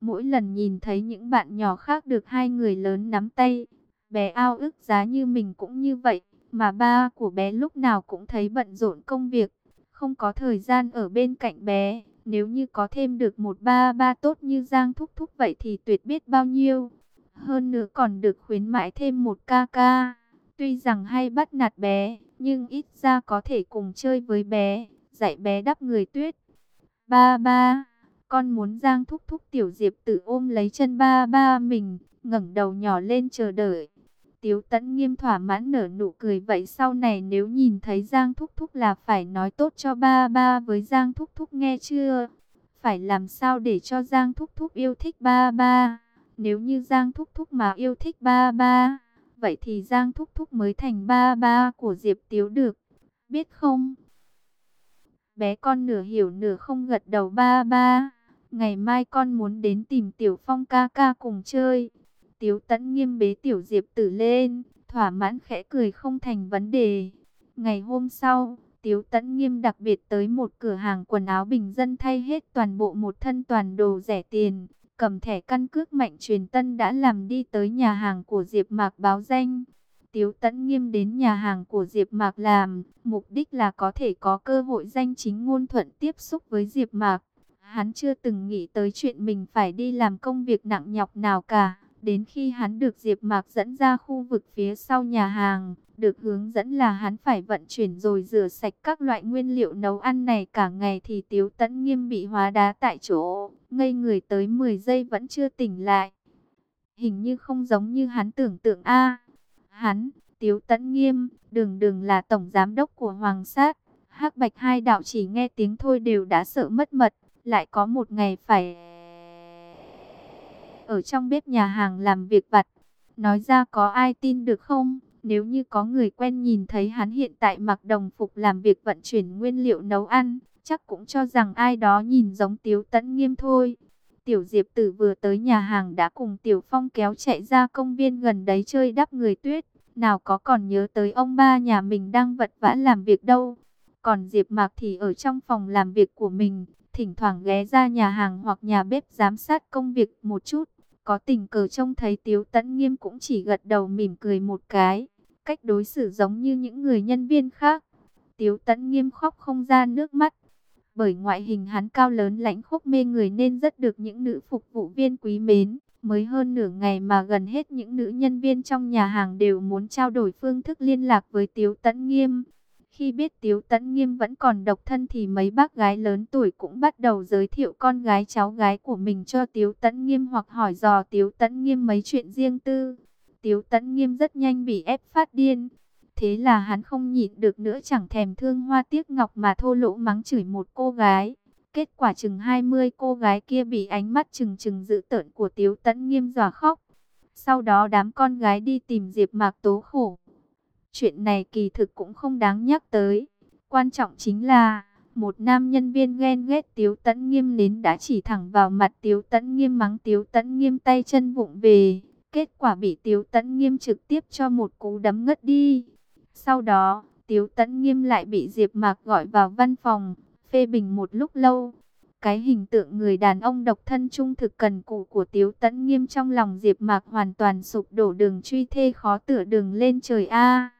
Mỗi lần nhìn thấy những bạn nhỏ khác được hai người lớn nắm tay, bé ao ước giá như mình cũng như vậy, mà ba của bé lúc nào cũng thấy bận rộn công việc, không có thời gian ở bên cạnh bé. Nếu như có thêm được một ba ba tốt như Giang Thúc Thúc vậy thì tuyệt biết bao nhiêu. Hơn nữa còn được khuyến mãi thêm một ca ca. Tuy rằng hay bắt nạt bé, nhưng ít ra có thể cùng chơi với bé, dạy bé đắp người tuyết. Ba ba, con muốn Giang Thúc Thúc Tiểu Diệp tự ôm lấy chân ba ba mình, ngẩng đầu nhỏ lên chờ đợi. Tiếu tẫn nghiêm thỏa mãn nở nụ cười vậy sau này nếu nhìn thấy Giang Thúc Thúc là phải nói tốt cho ba ba với Giang Thúc Thúc nghe chưa? Phải làm sao để cho Giang Thúc Thúc yêu thích ba ba? Nếu như Giang Thúc Thúc mà yêu thích ba ba, vậy thì Giang Thúc Thúc mới thành ba ba của Diệp Tiếu được, biết không? Bé con nửa hiểu nửa không gật đầu ba ba. Ngày mai con muốn đến tìm Tiểu Phong ca ca cùng chơi. Tiếu tẫn nghiêm bế Tiểu Diệp tử lên, thỏa mãn khẽ cười không thành vấn đề. Ngày hôm sau, Tiếu tẫn nghiêm đặc biệt tới một cửa hàng quần áo bình dân thay hết toàn bộ một thân toàn đồ rẻ tiền. Cầm thẻ căn cước mạnh truyền tân đã làm đi tới nhà hàng của Diệp Mạc báo danh. Tiếu Tấn Nghiêm đến nhà hàng của Diệp Mạc làm, mục đích là có thể có cơ hội danh chính ngôn thuận tiếp xúc với Diệp Mạc. Hắn chưa từng nghĩ tới chuyện mình phải đi làm công việc nặng nhọc nào cả. Đến khi hắn được Diệp Mạc dẫn ra khu vực phía sau nhà hàng, được hướng dẫn là hắn phải vận chuyển rồi rửa sạch các loại nguyên liệu nấu ăn này cả ngày thì Tiếu Tấn Nghiêm bị hóa đá tại chỗ, ngây người tới 10 giây vẫn chưa tỉnh lại. Hình như không giống như hắn tưởng tượng a. Hắn, Tiếu Tấn Nghiêm, đường đường là tổng giám đốc của Hoàng Sát, Hắc Bạch hai đạo chỉ nghe tiếng thôi đều đã sợ mất mật, lại có một ngày phải ở trong bếp nhà hàng làm việc vặt. Nói ra có ai tin được không? Nếu như có người quen nhìn thấy hắn hiện tại mặc đồng phục làm việc vận chuyển nguyên liệu nấu ăn, chắc cũng cho rằng ai đó nhìn giống Tiếu Tấn Nghiêm thôi. Tiểu Diệp Tử vừa tới nhà hàng đã cùng Tiểu Phong kéo chạy ra công viên gần đấy chơi đắp người tuyết. Nào có còn nhớ tới ông ba nhà mình đang vật vã làm việc đâu. Còn Diệp Mạc thì ở trong phòng làm việc của mình, thỉnh thoảng ghé ra nhà hàng hoặc nhà bếp giám sát công việc một chút. Có tình cờ trông thấy Tiếu Tấn Nghiêm cũng chỉ gật đầu mỉm cười một cái, cách đối xử giống như những người nhân viên khác. Tiếu Tấn Nghiêm khóc không ra nước mắt, bởi ngoại hình hắn cao lớn lãnh khốc mê người nên rất được những nữ phục vụ viên quý mến. Mới hơn nửa ngày mà gần hết những nữ nhân viên trong nhà hàng đều muốn trao đổi phương thức liên lạc với Tiếu Tấn Nghiêm. Khi biết Tiếu Tấn Nghiêm vẫn còn độc thân thì mấy bác gái lớn tuổi cũng bắt đầu giới thiệu con gái cháu gái của mình cho Tiếu Tấn Nghiêm hoặc hỏi dò Tiếu Tấn Nghiêm mấy chuyện riêng tư. Tiếu Tấn Nghiêm rất nhanh bị ép phát điên. Thế là hắn không nhịn được nữa chẳng thèm thương hoa tiếc ngọc mà thô lỗ mắng chửi một cô gái. Kết quả chừng 20 cô gái kia bị ánh mắt chừng chừng dữ tợn của Tiếu Tấn Nghiêm dọa khóc. Sau đó đám con gái đi tìm Diệp Mạc tố khổ. Chuyện này kỳ thực cũng không đáng nhắc tới. Quan trọng chính là, một nam nhân viên ghen ghét Tiếu Tấn Nghiêm đến đã chỉ thẳng vào mặt Tiếu Tấn Nghiêm mắng Tiếu Tấn Nghiêm tay chân vụng về. Kết quả bị Tiếu Tấn Nghiêm trực tiếp cho một cú đấm ngất đi. Sau đó, Tiếu Tấn Nghiêm lại bị Diệp Mạc gọi vào văn phòng, phê bình một lúc lâu. Cái hình tượng người đàn ông độc thân trung thực cần cù của Tiếu Tấn Nghiêm trong lòng Diệp Mạc hoàn toàn sụp đổ đường truy thê khó tựa đường lên trời a.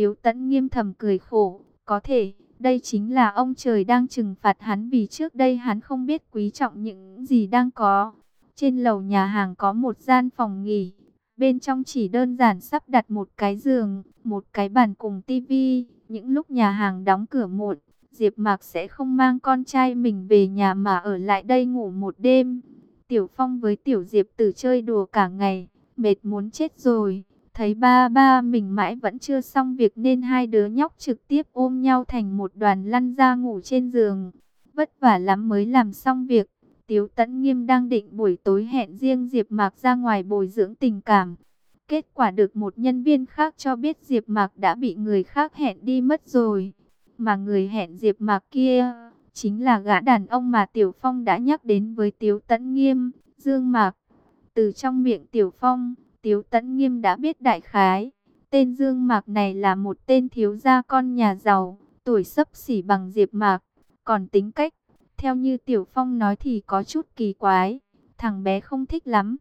Tiếu Tấn Nghiêm thầm cười khổ, có thể đây chính là ông trời đang trừng phạt hắn vì trước đây hắn không biết quý trọng những gì đang có. Trên lầu nhà hàng có một gian phòng nghỉ, bên trong chỉ đơn giản sắp đặt một cái giường, một cái bàn cùng tivi. Những lúc nhà hàng đóng cửa muộn, Diệp Mạc sẽ không mang con trai mình về nhà mà ở lại đây ngủ một đêm. Tiểu Phong với Tiểu Diệp Tử chơi đùa cả ngày, mệt muốn chết rồi. Thấy ba ba mình mãi vẫn chưa xong việc nên hai đứa nhóc trực tiếp ôm nhau thành một đoàn lăn ra ngủ trên giường. Vất vả lắm mới làm xong việc. Tiếu Tấn Nghiêm đang định buổi tối hẹn riêng Diệp Mạc ra ngoài bồi dưỡng tình cảm. Kết quả được một nhân viên khác cho biết Diệp Mạc đã bị người khác hẹn đi mất rồi. Mà người hẹn Diệp Mạc kia chính là gã đàn ông mà Tiểu Phong đã nhắc đến với Tiếu Tấn Nghiêm, Dương Mạc. Từ trong miệng Tiểu Phong, Tiếu Tấn Nghiêm đã biết đại khái. Tên Dương Mạc này là một tên thiếu gia con nhà giàu, tuổi sấp xỉ bằng Diệp Mạc. Còn tính cách, theo như Tiểu Phong nói thì có chút kỳ quái. thằng bé không thích lắm.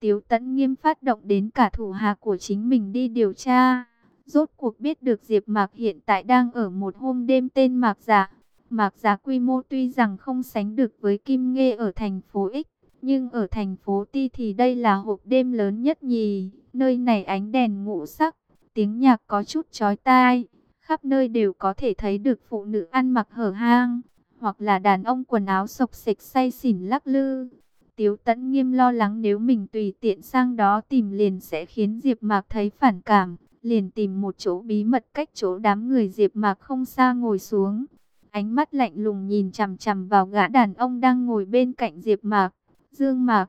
Tiếu tẫn nghiêm phát động đến cả thủ hạ của chính mình đi điều tra. Rốt cuộc biết được Diệp Mạc hiện tại đang ở một hôm đêm tên Mạc Giả. Mạc Giả quy mô tuy rằng không sánh được với Kim Nghê ở thành phố X, nhưng ở thành phố Ti thì đây là hộp đêm lớn nhất nhì. Nơi này ánh đèn ngũ sắc, tiếng nhạc có chút chói tai, khắp nơi đều có thể thấy được phụ nữ ăn mặc hở hang, hoặc là đàn ông quần áo sộc sịch say xỉn lắc lư. Tiếu Tẫn Nghiêm lo lắng nếu mình tùy tiện sang đó tìm liền sẽ khiến Diệp Mạc thấy phản cảm, liền tìm một chỗ bí mật cách chỗ đám người Diệp Mạc không xa ngồi xuống. Ánh mắt lạnh lùng nhìn chằm chằm vào gã đàn ông đang ngồi bên cạnh Diệp Mạc, Dương Mạc.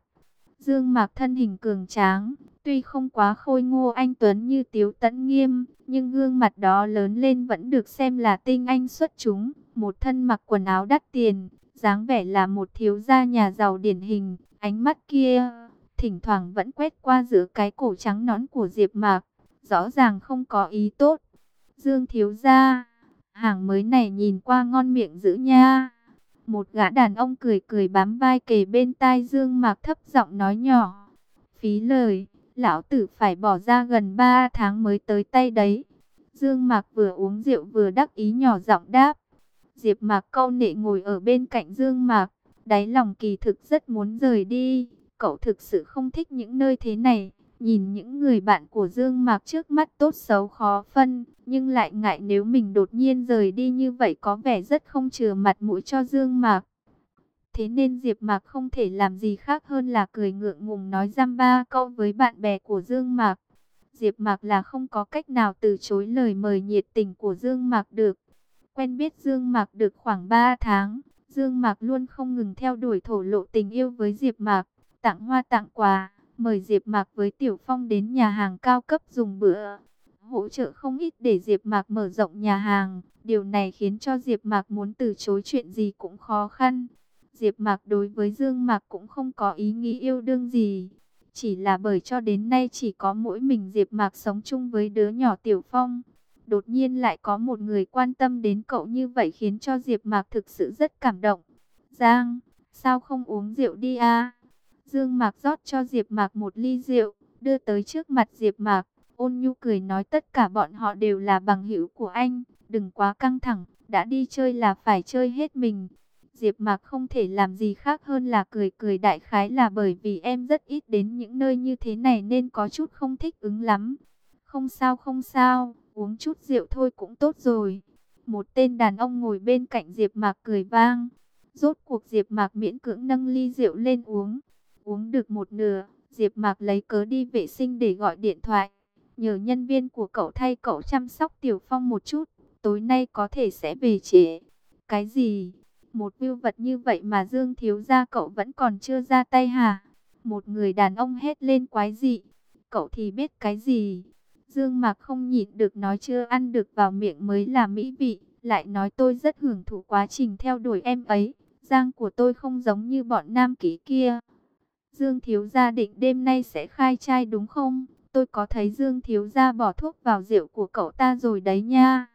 Dương Mạc thân hình cường tráng, tuy không quá khôi ngô anh tuấn như Tiếu Tấn Nghiêm, nhưng gương mặt đó lớn lên vẫn được xem là tinh anh xuất chúng, một thân mặc quần áo đắt tiền, dáng vẻ là một thiếu gia nhà giàu điển hình, ánh mắt kia thỉnh thoảng vẫn quét qua giữa cái cổ trắng nón của Diệp Mạc, rõ ràng không có ý tốt. Dương thiếu gia, hàng mới này nhìn qua ngon miệng dữ nha. Một gã đàn ông cười cười bám vai kề bên tai Dương Mạc thấp giọng nói nhỏ. Phí lời, lão tử phải bỏ ra gần 3 tháng mới tới tay đấy. Dương Mạc vừa uống rượu vừa đắc ý nhỏ giọng đáp. Diệp Mạc câu nệ ngồi ở bên cạnh Dương Mạc, đáy lòng kỳ thực rất muốn rời đi. Cậu thực sự không thích những nơi thế này. Nhìn những người bạn của Dương Mạc trước mắt tốt xấu khó phân, nhưng lại ngại nếu mình đột nhiên rời đi như vậy có vẻ rất không chừa mặt mũi cho Dương Mạc. Thế nên Diệp Mạc không thể làm gì khác hơn là cười ngượng ngùng nói giam ba câu với bạn bè của Dương Mạc. Diệp Mạc là không có cách nào từ chối lời mời nhiệt tình của Dương Mạc được. Quen biết Dương Mạc được khoảng 3 tháng, Dương Mạc luôn không ngừng theo đuổi thổ lộ tình yêu với Diệp Mạc, tặng hoa tặng quà, mời Diệp Mạc với Tiểu Phong đến nhà hàng cao cấp dùng bữa, hỗ trợ không ít để Diệp Mạc mở rộng nhà hàng. Điều này khiến cho Diệp Mạc muốn từ chối chuyện gì cũng khó khăn. Diệp Mạc đối với Dương Mạc cũng không có ý nghĩ yêu đương gì, chỉ là bởi cho đến nay chỉ có mỗi mình Diệp Mạc sống chung với đứa nhỏ Tiểu Phong. Đột nhiên lại có một người quan tâm đến cậu như vậy khiến cho Diệp Mạc thực sự rất cảm động. Giang, sao không uống rượu đi a? Dương Mạc rót cho Diệp Mạc một ly rượu, đưa tới trước mặt Diệp Mạc. Ôn Nhu cười nói tất cả bọn họ đều là bằng hữu của anh, đừng quá căng thẳng, đã đi chơi là phải chơi hết mình. Diệp Mạc không thể làm gì khác hơn là cười cười đại khái là bởi vì em rất ít đến những nơi như thế này nên có chút không thích ứng lắm. Không sao không sao, uống chút rượu thôi cũng tốt rồi. Một tên đàn ông ngồi bên cạnh Diệp Mạc cười vang. Rốt cuộc Diệp Mạc miễn cưỡng nâng ly rượu lên uống. Uống được một nửa, Diệp Mạc lấy cớ đi vệ sinh để gọi điện thoại. Nhờ nhân viên của cậu thay cậu chăm sóc Tiểu Phong một chút, tối nay có thể sẽ về trễ. Cái gì? Một view vật như vậy mà Dương Thiếu gia cậu vẫn còn chưa ra tay hả? Một người đàn ông hét lên quái dị. Cậu thì biết cái gì? Dương Mạc không nhịn được nói chưa ăn được vào miệng mới là mỹ vị, lại nói tôi rất hưởng thụ quá trình theo đuổi em ấy. Giang của tôi không giống như bọn nam ký kia. Dương Thiếu Gia định đêm nay sẽ khai trai đúng không? Tôi có thấy Dương Thiếu Gia bỏ thuốc vào rượu của cậu ta rồi đấy nha.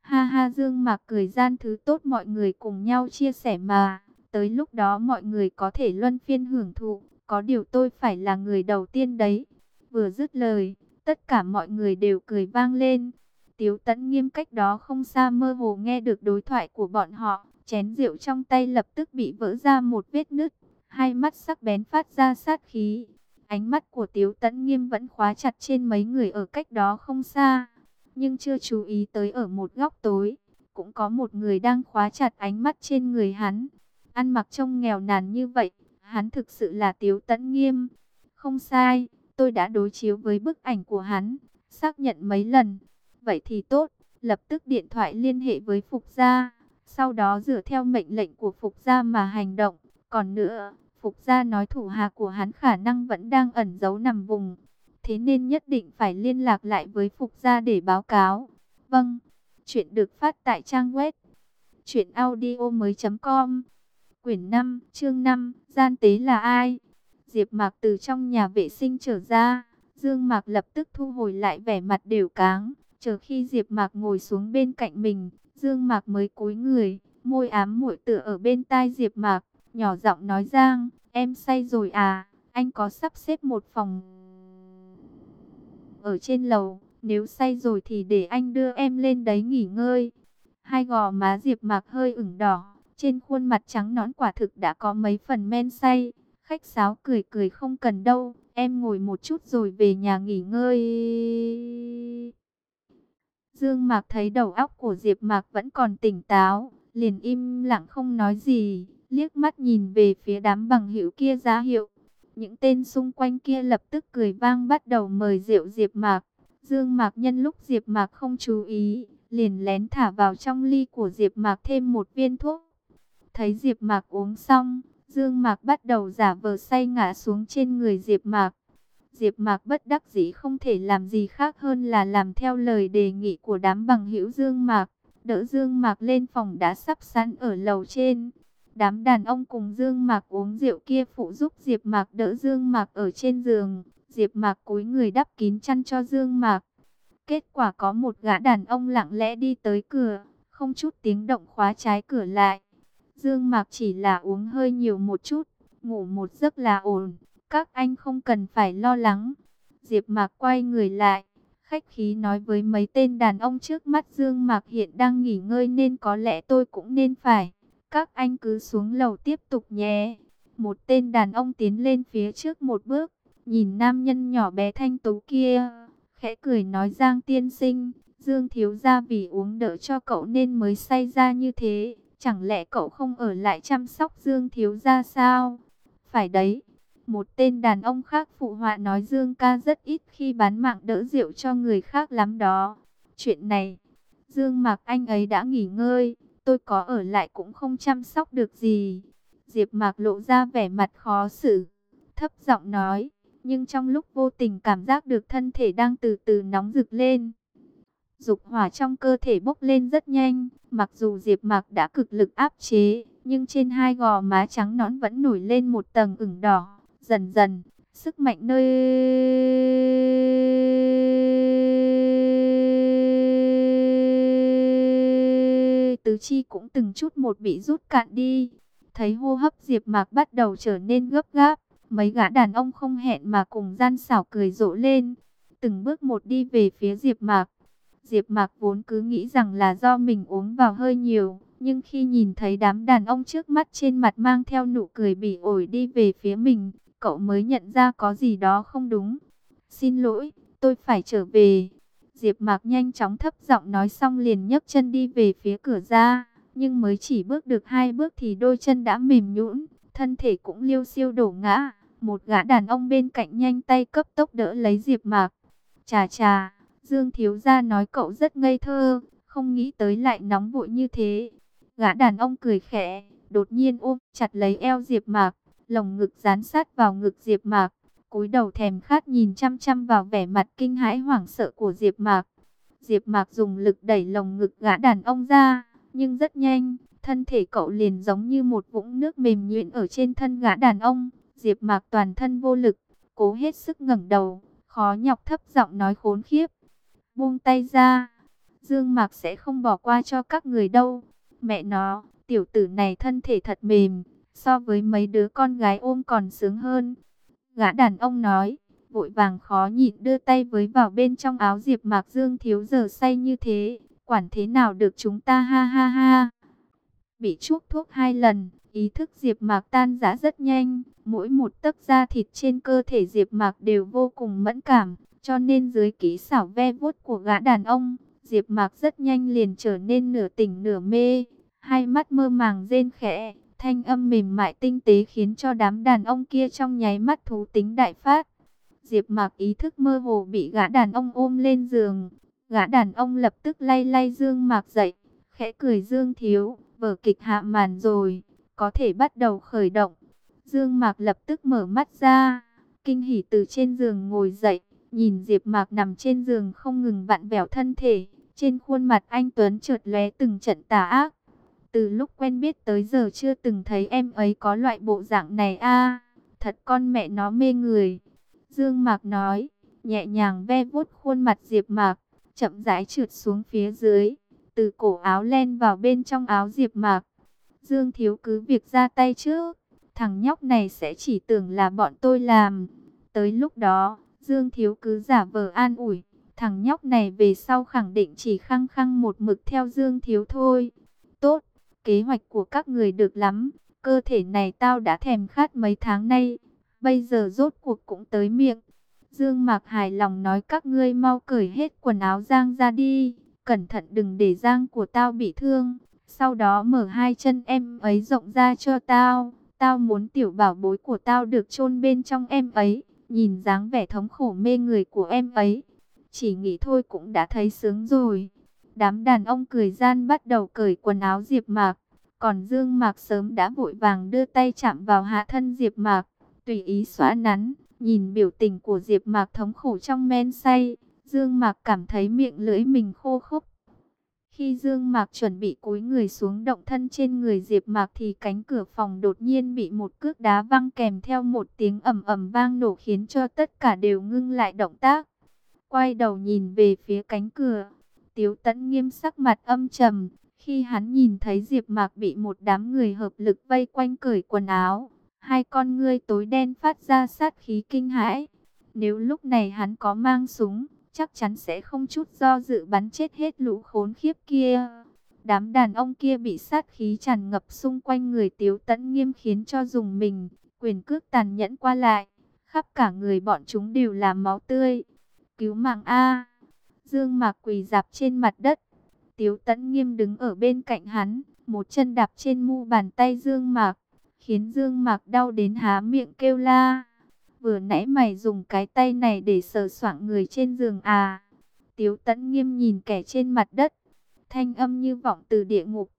Ha ha Dương Mạc cười gian thứ tốt mọi người cùng nhau chia sẻ mà. Tới lúc đó mọi người có thể luân phiên hưởng thụ. Có điều tôi phải là người đầu tiên đấy. Vừa dứt lời, tất cả mọi người đều cười vang lên. Tiếu tẫn nghiêm cách đó không xa mơ hồ nghe được đối thoại của bọn họ. Chén rượu trong tay lập tức bị vỡ ra một vết nứt hai mắt sắc bén phát ra sát khí. Ánh mắt của Tiếu Tấn Nghiêm vẫn khóa chặt trên mấy người ở cách đó không xa, nhưng chưa chú ý tới ở một góc tối, cũng có một người đang khóa chặt ánh mắt trên người hắn. Ăn mặc trông nghèo nàn như vậy, hắn thực sự là Tiếu Tấn Nghiêm. Không sai, tôi đã đối chiếu với bức ảnh của hắn, xác nhận mấy lần. Vậy thì tốt, lập tức điện thoại liên hệ với Phục Gia, sau đó dựa theo mệnh lệnh của Phục Gia mà hành động. Còn nữa, Phục gia nói thủ hạ của hắn khả năng vẫn đang ẩn giấu nằm vùng. Thế nên nhất định phải liên lạc lại với Phục gia để báo cáo. Vâng, chuyện được phát tại trang web truyệnaudiomoi.com. Quyển 5, chương 5, gian tế là ai? Diệp Mạc từ trong nhà vệ sinh trở ra, Dương Mạc lập tức thu hồi lại vẻ mặt đều cáng, chờ khi Diệp Mạc ngồi xuống bên cạnh mình, Dương Mạc mới cúi người, môi ám muội tựa ở bên tai Diệp Mạc, nhỏ giọng nói Giang, Em say rồi à, anh có sắp xếp một phòng ở trên lầu, nếu say rồi thì để anh đưa em lên đấy nghỉ ngơi. Hai gò má Diệp Mạc hơi ửng đỏ, trên khuôn mặt trắng nõn quả thực đã có mấy phần men say. Khách sáo cười cười không cần đâu, em ngồi một chút rồi về nhà nghỉ ngơi. Dương Mạc thấy đầu óc của Diệp Mạc vẫn còn tỉnh táo, liền im lặng không nói gì, liếc mắt nhìn về phía đám bằng hữu kia giá hiệu. Những tên xung quanh kia lập tức cười vang bắt đầu mời rượu Diệp Mạc. Dương Mạc nhân lúc Diệp Mạc không chú ý, liền lén thả vào trong ly của Diệp Mạc thêm một viên thuốc. Thấy Diệp Mạc uống xong, Dương Mạc bắt đầu giả vờ say ngã xuống trên người Diệp Mạc. Diệp Mạc bất đắc dĩ không thể làm gì khác hơn là làm theo lời đề nghị của đám bằng hữu Dương Mạc, đỡ Dương Mạc lên phòng đã sắp sẵn ở lầu trên. Đám đàn ông cùng Dương Mạc uống rượu kia phụ giúp Diệp Mạc đỡ Dương Mạc ở trên giường. Diệp Mạc cúi người đắp kín chăn cho Dương Mạc. Kết quả có một gã đàn ông lặng lẽ đi tới cửa, không chút tiếng động khóa trái cửa lại. Dương Mạc chỉ là uống hơi nhiều một chút, ngủ một giấc là ổn, các anh không cần phải lo lắng. Diệp Mạc quay người lại, khách khí nói với mấy tên đàn ông trước mắt Dương Mạc hiện đang nghỉ ngơi nên có lẽ tôi cũng nên phải. Các anh cứ xuống lầu tiếp tục nhé. Một tên đàn ông tiến lên phía trước một bước, nhìn nam nhân nhỏ bé thanh tú kia, khẽ cười nói Giang tiên sinh, Dương thiếu gia vì uống đỡ cho cậu nên mới say ra như thế, chẳng lẽ cậu không ở lại chăm sóc Dương thiếu gia sao? Phải đấy. Một tên đàn ông khác phụ họa nói Dương ca rất ít khi bán mạng đỡ rượu cho người khác lắm đó. Chuyện này, Dương Mạc anh ấy đã nghỉ ngơi, tôi có ở lại cũng không chăm sóc được gì. Diệp Mạc lộ ra vẻ mặt khó xử, thấp giọng nói, nhưng trong lúc vô tình cảm giác được thân thể đang từ từ nóng rực lên. Dục hỏa trong cơ thể bốc lên rất nhanh, mặc dù Diệp Mạc đã cực lực áp chế, nhưng trên hai gò má trắng nõn vẫn nổi lên một tầng ửng đỏ. Dần dần, sức mạnh nơi tứ chi cũng từng chút một bị rút cạn đi. Thấy hô hấp Diệp Mạc bắt đầu trở nên gấp gáp, mấy gã đàn ông không hẹn mà cùng gian xảo cười rộ lên, từng bước một đi về phía Diệp Mạc. Diệp Mạc vốn cứ nghĩ rằng là do mình uống vào hơi nhiều, nhưng khi nhìn thấy đám đàn ông trước mắt trên mặt mang theo nụ cười bỉ ổi đi về phía mình, cậu mới nhận ra có gì đó không đúng. Xin lỗi, tôi phải trở về. Diệp Mạc nhanh chóng thấp giọng nói xong liền nhấc chân đi về phía cửa ra, nhưng mới chỉ bước được hai bước thì đôi chân đã mềm nhũn, thân thể cũng liêu xiêu đổ ngã. Một gã đàn ông bên cạnh nhanh tay cấp tốc đỡ lấy Diệp Mạc. "Chà chà, Dương thiếu gia nói cậu rất ngây thơ, không nghĩ tới lại nóng vội như thế." Gã đàn ông cười khẽ, đột nhiên ôm chặt lấy eo Diệp Mạc, lồng ngực dán sát vào ngực Diệp Mạc, cúi đầu thèm khát nhìn chăm chăm vào vẻ mặt kinh hãi hoảng sợ của Diệp Mạc. Diệp Mạc dùng lực đẩy lồng ngực gã đàn ông ra, nhưng rất nhanh, thân thể cậu liền giống như một vũng nước mềm nhuyễn ở trên thân gã đàn ông. Diệp Mạc toàn thân vô lực, cố hết sức ngẩng đầu, khó nhọc thấp giọng nói khốn khiếp. Buông tay ra, Dương Mạc sẽ không bỏ qua cho các người đâu. Mẹ nó, tiểu tử này thân thể thật mềm, so với mấy đứa con gái ôm còn sướng hơn. Gã đàn ông nói, vội vàng khó nhịn đưa tay với vào bên trong áo Diệp Mạc Dương thiếu giờ say như thế, quản thế nào được chúng ta ha ha ha. Bị chuốc thuốc hai lần, ý thức Diệp Mạc tan rã rất nhanh, mỗi một tấc da thịt trên cơ thể Diệp Mạc đều vô cùng mẫn cảm, cho nên dưới kỹ xảo ve vuốt của gã đàn ông, Diệp Mạc rất nhanh liền trở nên nửa tỉnh nửa mê, hai mắt mơ màng rên khẽ, thanh âm mềm mại tinh tế khiến cho đám đàn ông kia trong nháy mắt thú tính đại phát. Diệp Mạc ý thức mơ hồ bị gã đàn ông ôm lên giường, gã đàn ông lập tức lay lay Dương Mạc dậy, khẽ cười Dương thiếu, vở kịch hạ màn rồi, có thể bắt đầu khởi động. Dương Mạc lập tức mở mắt ra, kinh hỉ từ trên giường ngồi dậy, nhìn Diệp Mạc nằm trên giường không ngừng vặn vẹo thân thể, trên khuôn mặt anh tuấn chợt lóe từng trận tà ác. Từ lúc quen biết tới giờ chưa từng thấy em ấy có loại bộ dạng này a. thật con mẹ nó mê người. Dương Mạc nói, nhẹ nhàng ve vuốt khuôn mặt Diệp Mạc, chậm rãi trượt xuống phía dưới, từ cổ áo len vào bên trong áo Diệp Mạc. Dương thiếu cứ việc ra tay trước, thằng nhóc này sẽ chỉ tưởng là bọn tôi làm. Tới lúc đó, Dương Thiếu cứ giả vờ an ủi, thằng nhóc này về sau khẳng định chỉ khăng khăng một mực theo Dương Thiếu thôi. Kế hoạch của các người được lắm, cơ thể này tao đã thèm khát mấy tháng nay, bây giờ rốt cuộc cũng tới miệng. Dương Mạc hài lòng nói các ngươi mau cởi hết quần áo Giang ra đi, cẩn thận đừng để Giang của tao bị thương. Sau đó mở hai chân em ấy rộng ra cho tao, tao muốn tiểu bảo bối của tao được chôn bên trong em ấy. Nhìn dáng vẻ thống khổ mê người của em ấy, chỉ nghĩ thôi cũng đã thấy sướng rồi. Đám đàn ông cười gian bắt đầu cởi quần áo Diệp Mạc, còn Dương Mạc sớm đã vội vàng đưa tay chạm vào hạ thân Diệp Mạc, tùy ý xóa nắn, nhìn biểu tình của Diệp Mạc thống khổ trong men say, Dương Mạc cảm thấy miệng lưỡi mình khô khốc. Khi Dương Mạc chuẩn bị cúi người xuống động thân trên người Diệp Mạc thì cánh cửa phòng đột nhiên bị một cước đá văng kèm theo một tiếng ầm ầm vang nổ khiến cho tất cả đều ngưng lại động tác. Quay đầu nhìn về phía cánh cửa, Tiếu Tẫn nghiêm sắc mặt âm trầm, khi hắn nhìn thấy Diệp Mạc bị một đám người hợp lực vây quanh cởi quần áo, hai con ngươi tối đen phát ra sát khí kinh hãi. Nếu lúc này hắn có mang súng, chắc chắn sẽ không chút do dự bắn chết hết lũ khốn khiếp kia. Đám đàn ông kia bị sát khí tràn ngập xung quanh người Tiếu Tấn Nghiêm khiến cho dùng mình, quyền cước tàn nhẫn qua lại, khắp cả người bọn chúng đều là máu tươi. Cứu mạng a! Dương Mạc quỳ dạp trên mặt đất. Tiếu Tấn Nghiêm đứng ở bên cạnh hắn, một chân đạp trên mu bàn tay Dương Mạc, khiến Dương Mạc đau đến há miệng kêu la. Vừa nãy mày dùng cái tay này để sờ soạng người trên giường à? Tiếu Tấn Nghiêm nhìn kẻ trên mặt đất, thanh âm như vọng từ địa ngục.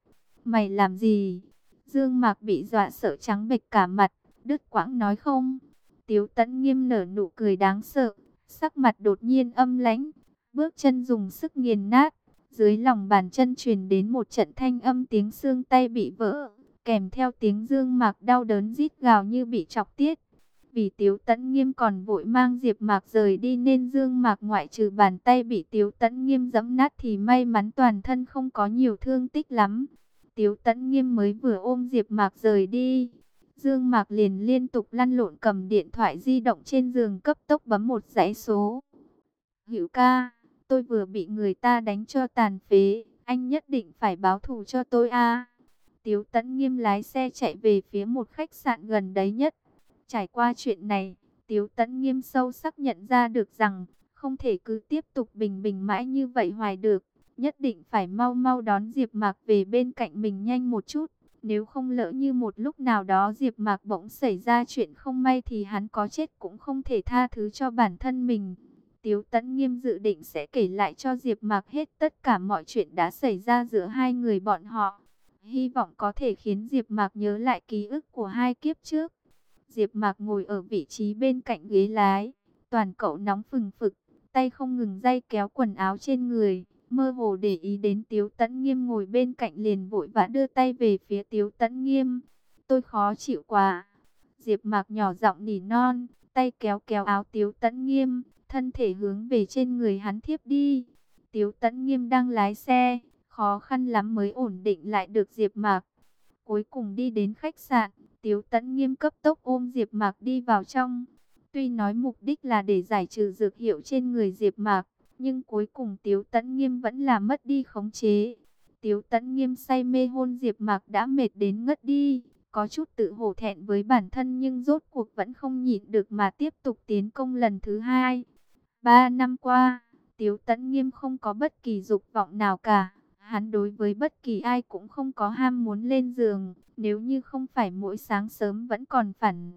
Mày làm gì? Dương Mạc bị dọa sợ trắng bệch cả mặt, đứt quãng nói không. Tiếu Tấn Nghiêm nở nụ cười đáng sợ, sắc mặt đột nhiên âm lãnh, bước chân dùng sức nghiền nát. Dưới lòng bàn chân truyền đến một trận thanh âm tiếng xương tay bị vỡ, kèm theo tiếng Dương Mạc đau đớn rít gào như bị chọc tiết. Vì Tiếu Tấn Nghiêm còn vội mang Diệp Mạc rời đi nên Dương Mạc ngoại trừ bàn tay bị Tiếu Tấn Nghiêm giẫm nát thì may mắn toàn thân không có nhiều thương tích lắm. Tiếu Tấn Nghiêm mới vừa ôm Diệp Mạc rời đi, Dương Mạc liền liên tục lăn lộn cầm điện thoại di động trên giường cấp tốc bấm một dãy số. "Hữu ca, tôi vừa bị người ta đánh cho tàn phế, anh nhất định phải báo thù cho tôi a." Tiếu Tấn Nghiêm lái xe chạy về phía một khách sạn gần đấy nhất. Trải qua chuyện này, Tiếu Tấn Nghiêm sâu sắc nhận ra được rằng, không thể cứ tiếp tục bình bình mãi như vậy hoài được. Nhất định phải mau mau đón Diệp Mạc về bên cạnh mình nhanh một chút. Nếu không lỡ như một lúc nào đó Diệp Mạc bỗng xảy ra chuyện không may thì hắn có chết cũng không thể tha thứ cho bản thân mình. Tiếu Tấn Nghiêm dự định sẽ kể lại cho Diệp Mạc hết tất cả mọi chuyện đã xảy ra giữa hai người bọn họ. Hy vọng có thể khiến Diệp Mạc nhớ lại ký ức của hai kiếp trước. Diệp Mạc ngồi ở vị trí bên cạnh ghế lái, toàn cậu nóng phừng phực, tay không ngừng dây kéo quần áo trên người, mơ hồ để ý đến Tiếu Tấn Nghiêm ngồi bên cạnh liền vội vã đưa tay về phía Tiếu Tấn Nghiêm. Tôi khó chịu quá. Diệp Mạc nhỏ giọng nỉ non, tay kéo kéo áo Tiếu Tấn Nghiêm, thân thể hướng về trên người hắn thiếp đi. Tiếu Tấn Nghiêm đang lái xe, khó khăn lắm mới ổn định lại được Diệp Mạc. Cuối cùng đi đến khách sạn, Tiếu Tấn nghiêm cấp tốc ôm Diệp Mạc đi vào trong. Tuy nói mục đích là để giải trừ dược hiệu trên người Diệp Mạc, nhưng cuối cùng Tiếu Tấn nghiêm vẫn là mất đi khống chế. Tiếu Tấn nghiêm say mê hôn Diệp Mạc đã mệt đến ngất đi, có chút tự hổ thẹn với bản thân nhưng rốt cuộc vẫn không nhịn được mà tiếp tục tiến công lần thứ hai. Ba năm qua, Tiếu Tấn nghiêm không có bất kỳ dục vọng nào cả. Hắn đối với bất kỳ ai cũng không có ham muốn lên giường, nếu như không phải mỗi sáng sớm vẫn còn phản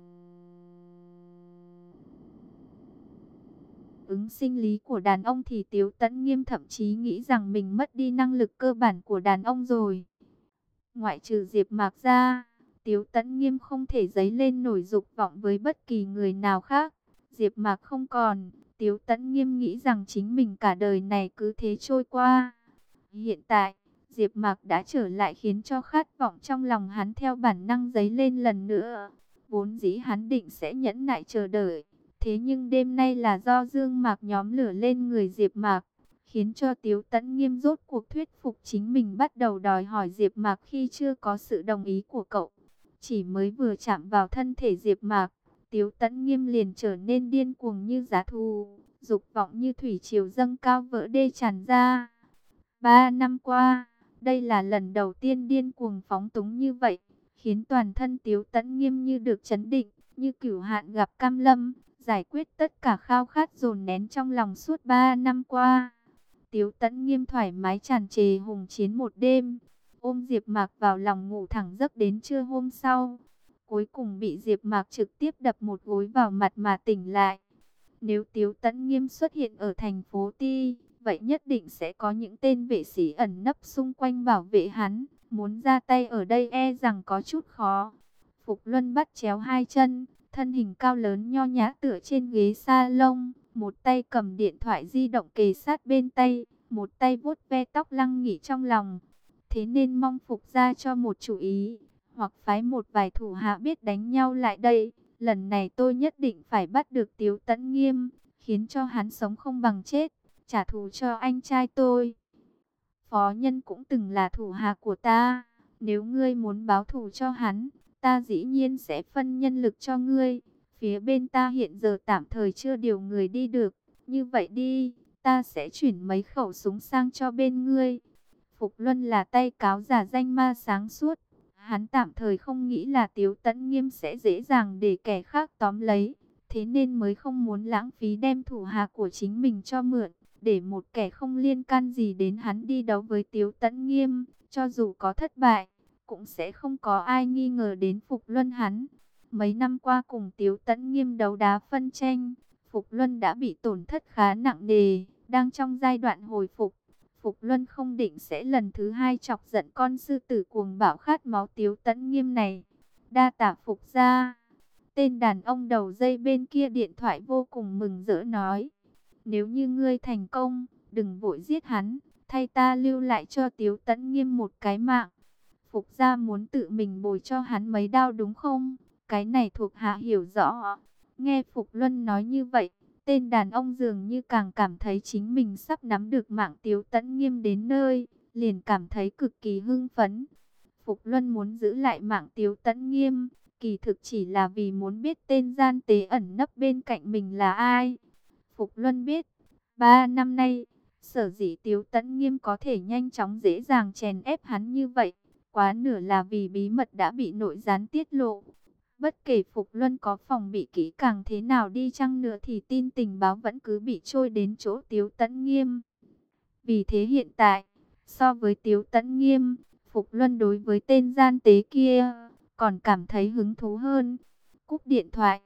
ứng sinh lý của đàn ông thì Tiếu Tấn Nghiêm thậm chí nghĩ rằng mình mất đi năng lực cơ bản của đàn ông rồi. Ngoại trừ Diệp Mạc ra, Tiếu Tấn Nghiêm không thể dấy lên nổi dục vọng với bất kỳ người nào khác. Diệp Mạc không còn, Tiếu Tấn Nghiêm nghĩ rằng chính mình cả đời này cứ thế trôi qua. Hiện tại, Diệp Mạc đã trở lại khiến cho khát vọng trong lòng hắn theo bản năng dấy lên lần nữa. Vốn dĩ hắn định sẽ nhẫn nại chờ đợi, thế nhưng đêm nay là do Dương Mạc nhóm lửa lên người Diệp Mạc, khiến cho Tiếu Tấn Nghiêm rốt cuộc thuyết phục chính mình bắt đầu đòi hỏi Diệp Mạc khi chưa có sự đồng ý của cậu. Chỉ mới vừa chạm vào thân thể Diệp Mạc, Tiếu Tấn Nghiêm liền trở nên điên cuồng như giá thú, dục vọng như thủy triều dâng cao vỡ đê tràn ra. Ba năm qua, đây là lần đầu tiên điên cuồng phóng túng như vậy, khiến toàn thân Tiếu Tấn Nghiêm như được chấn định, như cửu hạn gặp cam lâm, giải quyết tất cả khao khát dồn nén trong lòng suốt ba năm qua. Tiếu Tấn Nghiêm thoải mái tràn trề hùng chiến một đêm, ôm Diệp Mạc vào lòng ngủ thẳng giấc đến trưa hôm sau. Cuối cùng bị Diệp Mạc trực tiếp đập một gối vào mặt mà tỉnh lại. Nếu Tiếu Tấn Nghiêm xuất hiện ở thành phố Ti, vậy nhất định sẽ có những tên vệ sĩ ẩn nấp xung quanh bảo vệ hắn. Muốn ra tay ở đây e rằng có chút khó. Phục Luân bắt chéo hai chân, thân hình cao lớn nho nhã tựa trên ghế salon, một tay cầm điện thoại di động kề sát bên tay, một tay vuốt ve tóc lăng nghỉ trong lòng. Thế nên mong Phục ra cho một chủ ý, hoặc phái một vài thủ hạ biết đánh nhau lại đây. Lần này tôi nhất định phải bắt được Tiếu Tấn Nghiêm, khiến cho hắn sống không bằng chết, trả thù cho anh trai tôi. Phó nhân cũng từng là thủ hạ của ta, nếu ngươi muốn báo thù cho hắn, ta dĩ nhiên sẽ phân nhân lực cho ngươi. Phía bên ta hiện giờ tạm thời chưa điều người đi được, như vậy đi, ta sẽ chuyển mấy khẩu súng sang cho bên ngươi. Phục Luân là tay cáo giả danh ma sáng suốt, Hắn tạm thời không nghĩ là Tiếu Tấn Nghiêm sẽ dễ dàng để kẻ khác tóm lấy. Thế nên mới không muốn lãng phí đem thủ hạ của chính mình cho mượn. Để một kẻ không liên can gì đến hắn đi đấu với Tiếu Tấn Nghiêm. Cho dù có thất bại, cũng sẽ không có ai nghi ngờ đến Phục Luân hắn. Mấy năm qua cùng Tiếu Tấn Nghiêm đấu đá phân tranh, Phục Luân đã bị tổn thất khá nặng nề, đang trong giai đoạn hồi phục. Phục Luân không định sẽ lần thứ hai chọc giận con sư tử cuồng bạo khát máu tiếu tẫn nghiêm này. Đa tả Phục ra. Tên đàn ông đầu dây bên kia điện thoại vô cùng mừng rỡ nói. Nếu như ngươi thành công, đừng vội giết hắn. Thay ta lưu lại cho tiếu tẫn nghiêm một cái mạng. Phục ra muốn tự mình bồi cho hắn mấy đau đúng không? Cái này thuộc hạ hiểu rõ. Nghe Phục Luân nói như vậy, Tên đàn ông dường như càng cảm thấy chính mình sắp nắm được mạng tiếu tẫn nghiêm đến nơi, liền cảm thấy cực kỳ hưng phấn. Phục Luân muốn giữ lại mạng tiếu tẫn nghiêm, kỳ thực chỉ là vì muốn biết tên gian tế ẩn nấp bên cạnh mình là ai. Phục Luân biết, ba năm nay, sở dĩ tiếu tẫn nghiêm có thể nhanh chóng dễ dàng chèn ép hắn như vậy, quá nửa là vì bí mật đã bị nội gián tiết lộ. Bất kể Phục Luân có phòng bị kỹ càng thế nào đi chăng nữa thì tin tình báo vẫn cứ bị trôi đến chỗ Tiếu Tấn Nghiêm. Vì thế hiện tại, so với Tiếu Tấn Nghiêm, Phục Luân đối với tên gian tế kia còn cảm thấy hứng thú hơn. Cúp điện thoại,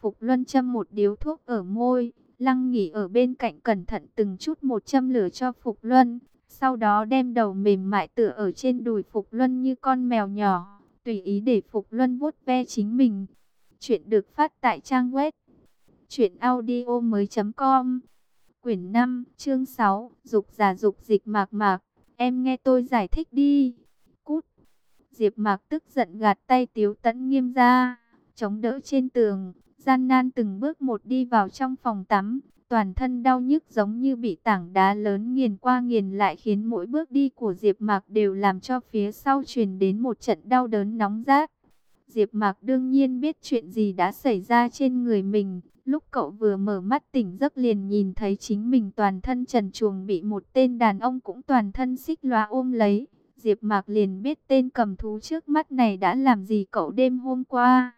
Phục Luân châm một điếu thuốc ở môi, lăng nghỉ ở bên cạnh cẩn thận từng chút một châm lửa cho Phục Luân. Sau đó đem đầu mềm mại tựa ở trên đùi Phục Luân như con mèo nhỏ tùy ý để Phục Luân vuốt ve chính mình. Chuyện được phát tại trang web truyệnaudiomoi.com. Quyển 5, chương 6, dục giả dục dịch mạc mạc, em nghe tôi giải thích đi. Cút. Diệp Mạc tức giận gạt tay Tiếu Tấn Nghiêm ra, chống đỡ trên tường, gian nan từng bước một đi vào trong phòng tắm, toàn thân đau nhức giống như bị tảng đá lớn nghiền qua nghiền lại khiến mỗi bước đi của Diệp Mạc đều làm cho phía sau truyền đến một trận đau đớn nóng rát. Diệp Mạc đương nhiên biết chuyện gì đã xảy ra trên người mình, lúc cậu vừa mở mắt tỉnh giấc liền nhìn thấy chính mình toàn thân trần truồng bị một tên đàn ông cũng toàn thân xích lóa ôm lấy. Diệp Mạc liền biết tên cầm thú trước mắt này đã làm gì cậu đêm hôm qua.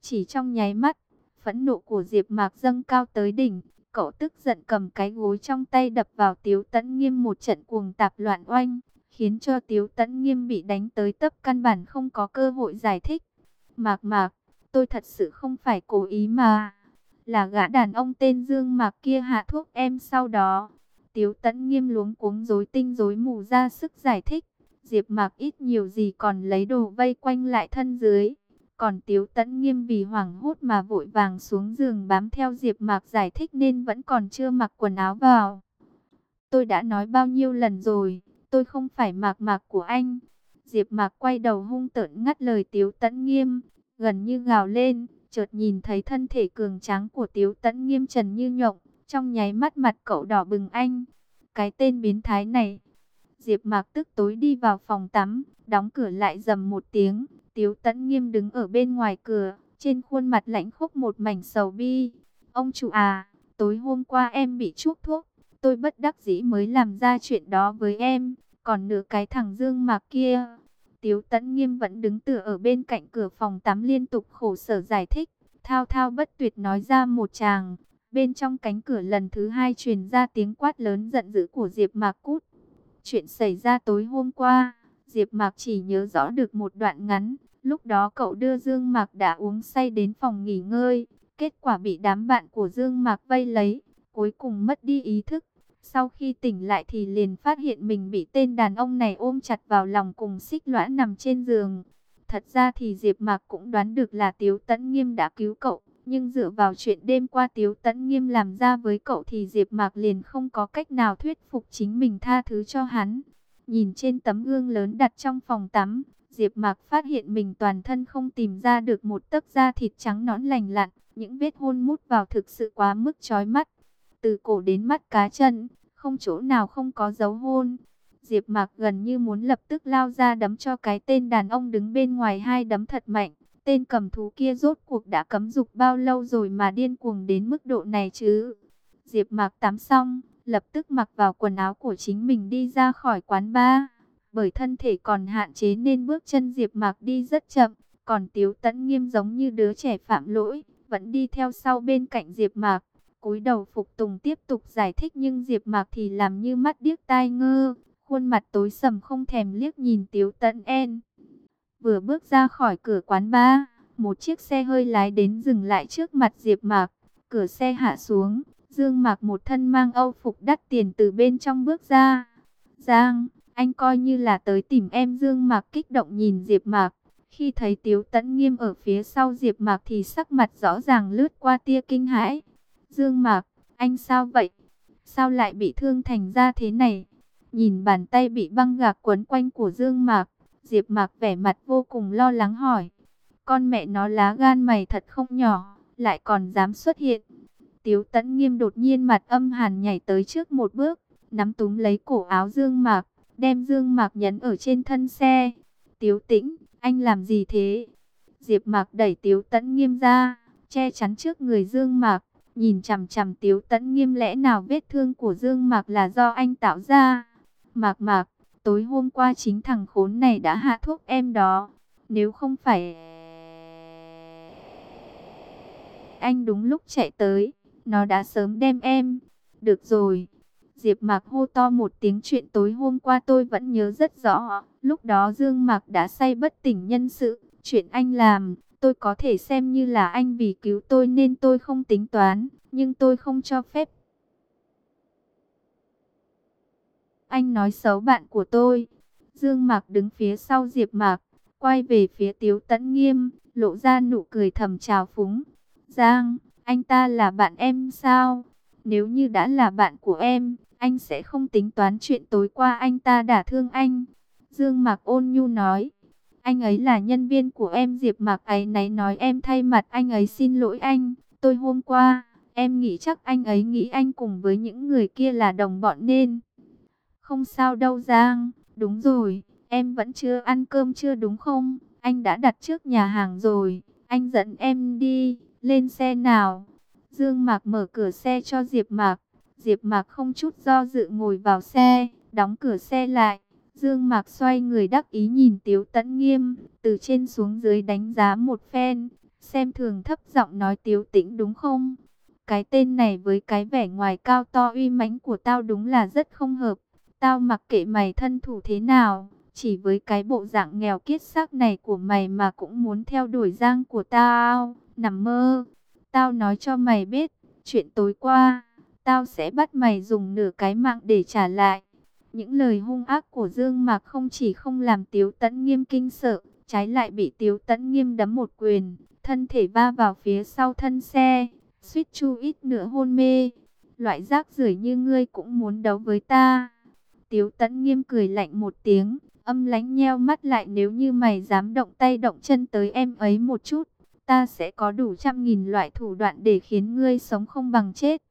Chỉ trong nháy mắt, phẫn nộ của Diệp Mạc dâng cao tới đỉnh, Cậu tức giận cầm cái gối trong tay đập vào Tiếu Tấn Nghiêm một trận cuồng tạp loạn oanh, khiến cho Tiếu Tấn Nghiêm bị đánh tới tấp căn bản không có cơ hội giải thích. Mạc mạc, tôi thật sự không phải cố ý mà. Là gã đàn ông tên Dương Mạc kia hạ thuốc em sau đó. Tiếu Tấn Nghiêm luống cuống rối tinh rối mù ra sức giải thích. Diệp Mạc ít nhiều gì còn lấy đồ vây quanh lại thân dưới. Còn Tiếu Tấn Nghiêm vì hoảng hốt mà vội vàng xuống giường bám theo Diệp Mạc giải thích nên vẫn còn chưa mặc quần áo vào. Tôi đã nói bao nhiêu lần rồi, tôi không phải Mạc Mạc của anh. Diệp Mạc quay đầu hung tợn ngắt lời Tiếu Tấn Nghiêm, gần như gào lên, chợt nhìn thấy thân thể cường tráng của Tiếu Tấn Nghiêm trần như nhộng, trong nháy mắt mặt cậu đỏ bừng anh. Cái tên biến thái này. Diệp Mạc tức tối đi vào phòng tắm, đóng cửa lại rầm một tiếng, Tiếu Tấn Nghiêm đứng ở bên ngoài cửa, trên khuôn mặt lạnh khốc một mảnh sầu bi. Ông chủ à, tối hôm qua em bị chuốc thuốc, tôi bất đắc dĩ mới làm ra chuyện đó với em. Còn nửa cái thằng Dương Mạc kia, Tiếu Tấn Nghiêm vẫn đứng tựa ở bên cạnh cửa phòng tắm liên tục khổ sở giải thích, thao thao bất tuyệt nói ra một tràng. Bên trong cánh cửa lần thứ hai truyền ra tiếng quát lớn giận dữ của Diệp Mạc Cút. Chuyện xảy ra tối hôm qua, Diệp Mạc chỉ nhớ rõ được một đoạn ngắn, lúc đó cậu đưa Dương Mạc đã uống say đến phòng nghỉ ngơi, kết quả bị đám bạn của Dương Mạc vây lấy, cuối cùng mất đi ý thức. Sau khi tỉnh lại thì liền phát hiện mình bị tên đàn ông này ôm chặt vào lòng cùng xích lõa nằm trên giường. Thật ra thì Diệp Mạc cũng đoán được là Tiếu Tấn Nghiêm đã cứu cậu, nhưng dựa vào chuyện đêm qua Tiếu Tấn Nghiêm làm ra với cậu thì Diệp Mạc liền không có cách nào thuyết phục chính mình tha thứ cho hắn. Nhìn trên tấm gương lớn đặt trong phòng tắm, Diệp Mạc phát hiện mình toàn thân không tìm ra được một tấc da thịt trắng nõn lành lặn, những vết hôn mút vào thực sự quá mức chói mắt. Từ cổ đến mắt cá chân, không chỗ nào không có dấu hôn. Diệp Mạc gần như muốn lập tức lao ra đấm cho cái tên đàn ông đứng bên ngoài hai đấm thật mạnh. Tên cầm thú kia rốt cuộc đã cấm dục bao lâu rồi mà điên cuồng đến mức độ này chứ? Diệp Mạc tắm xong, lập tức mặc vào quần áo của chính mình đi ra khỏi quán bar. Bởi thân thể còn hạn chế nên bước chân Diệp Mạc đi rất chậm, còn Tiếu Tấn Nghiêm giống như đứa trẻ phạm lỗi, vẫn đi theo sau bên cạnh Diệp Mạc cúi đầu phục tùng tiếp tục giải thích nhưng Diệp Mạc thì làm như mắt điếc tai ngơ, khuôn mặt tối sầm không thèm liếc nhìn Tiếu Tấn En. Vừa bước ra khỏi cửa quán bar, một chiếc xe hơi lái đến dừng lại trước mặt Diệp Mạc, cửa xe hạ xuống, Dương Mạc một thân mang Âu phục đắt tiền từ bên trong bước ra. "Giang, anh coi như là tới tìm em." Dương Mạc kích động nhìn Diệp Mạc. Khi thấy Tiếu Tấn Nghiêm ở phía sau Diệp Mạc thì sắc mặt rõ ràng lướt qua tia kinh hãi. Dương Mạc, anh sao vậy? Sao lại bị thương thành ra thế này? Nhìn bàn tay bị băng gạc quấn quanh của Dương Mạc, Diệp Mạc vẻ mặt vô cùng lo lắng hỏi. Con mẹ nó lá gan mày thật không nhỏ, lại còn dám xuất hiện. Tiếu Tấn Nghiêm đột nhiên mặt âm hàn nhảy tới trước một bước, nắm túm lấy cổ áo Dương Mạc, đem Dương Mạc nhấn ở trên thân xe. Tiếu Tĩnh, anh làm gì thế? Diệp Mạc đẩy Tiếu Tấn Nghiêm ra, che chắn trước người Dương Mạc, nhìn chằm chằm Tiếu Tấn Nghiêm lẽ nào vết thương của Dương Mạc là do anh tạo ra. Mạc Mạc, tối hôm qua chính thằng khốn này đã hạ thuốc em đó. Nếu không phải... Anh đúng lúc chạy tới, nó đã sớm đem em. Được rồi. Diệp Mạc hô to một tiếng chuyện tối hôm qua tôi vẫn nhớ rất rõ. Lúc đó Dương Mạc đã say bất tỉnh nhân sự. Chuyện anh làm, tôi có thể xem như là anh vì cứu tôi nên tôi không tính toán. Nhưng tôi không cho phép. Anh nói xấu bạn của tôi. Dương Mạc đứng phía sau Diệp Mạc, quay về phía Tiếu Tấn Nghiêm, lộ ra nụ cười thầm trào phúng. Giang, anh ta là bạn em sao? Nếu như đã là bạn của em, anh sẽ không tính toán chuyện tối qua anh ta đả thương anh. Dương Mạc ôn nhu nói, anh ấy là nhân viên của em Diệp Mạc ấy nấy nói em thay mặt anh ấy xin lỗi anh. Tôi hôm qua, em nghĩ chắc anh ấy nghĩ anh cùng với những người kia là đồng bọn nên. Không sao đâu Giang, đúng rồi, em vẫn chưa ăn cơm chưa đúng không? Anh đã đặt trước nhà hàng rồi, anh dẫn em đi, lên xe nào. Dương Mạc mở cửa xe cho Diệp Mạc. Diệp Mạc không chút do dự ngồi vào xe, đóng cửa xe lại. Dương Mạc xoay người đắc ý nhìn Tiếu Tấn Nghiêm, từ trên xuống dưới đánh giá một phen, xem thường thấp giọng nói Tiếu Tĩnh đúng không? Cái tên này với cái vẻ ngoài cao to uy mãnh của tao đúng là rất không hợp. Tao mặc kệ mày thân thủ thế nào, chỉ với cái bộ dạng nghèo kiết xác này của mày mà cũng muốn theo đuổi giang của tao, nằm mơ. Tao nói cho mày biết, chuyện tối qua, tao sẽ bắt mày dùng nửa cái mạng để trả lại. Những lời hung ác của Dương Mạc không chỉ không làm Tiếu Tấn Nghiêm kinh sợ, trái lại bị Tiếu Tấn Nghiêm đấm một quyền, thân thể va vào phía sau thân xe, suýt chu ít nữa hôn mê. Loại rác rưởi như ngươi cũng muốn đấu với ta. Tiếu Tấn Nghiêm cười lạnh một tiếng, âm lánh nheo mắt lại nếu như mày dám động tay động chân tới em ấy một chút, ta sẽ có đủ trăm nghìn loại thủ đoạn để khiến ngươi sống không bằng chết.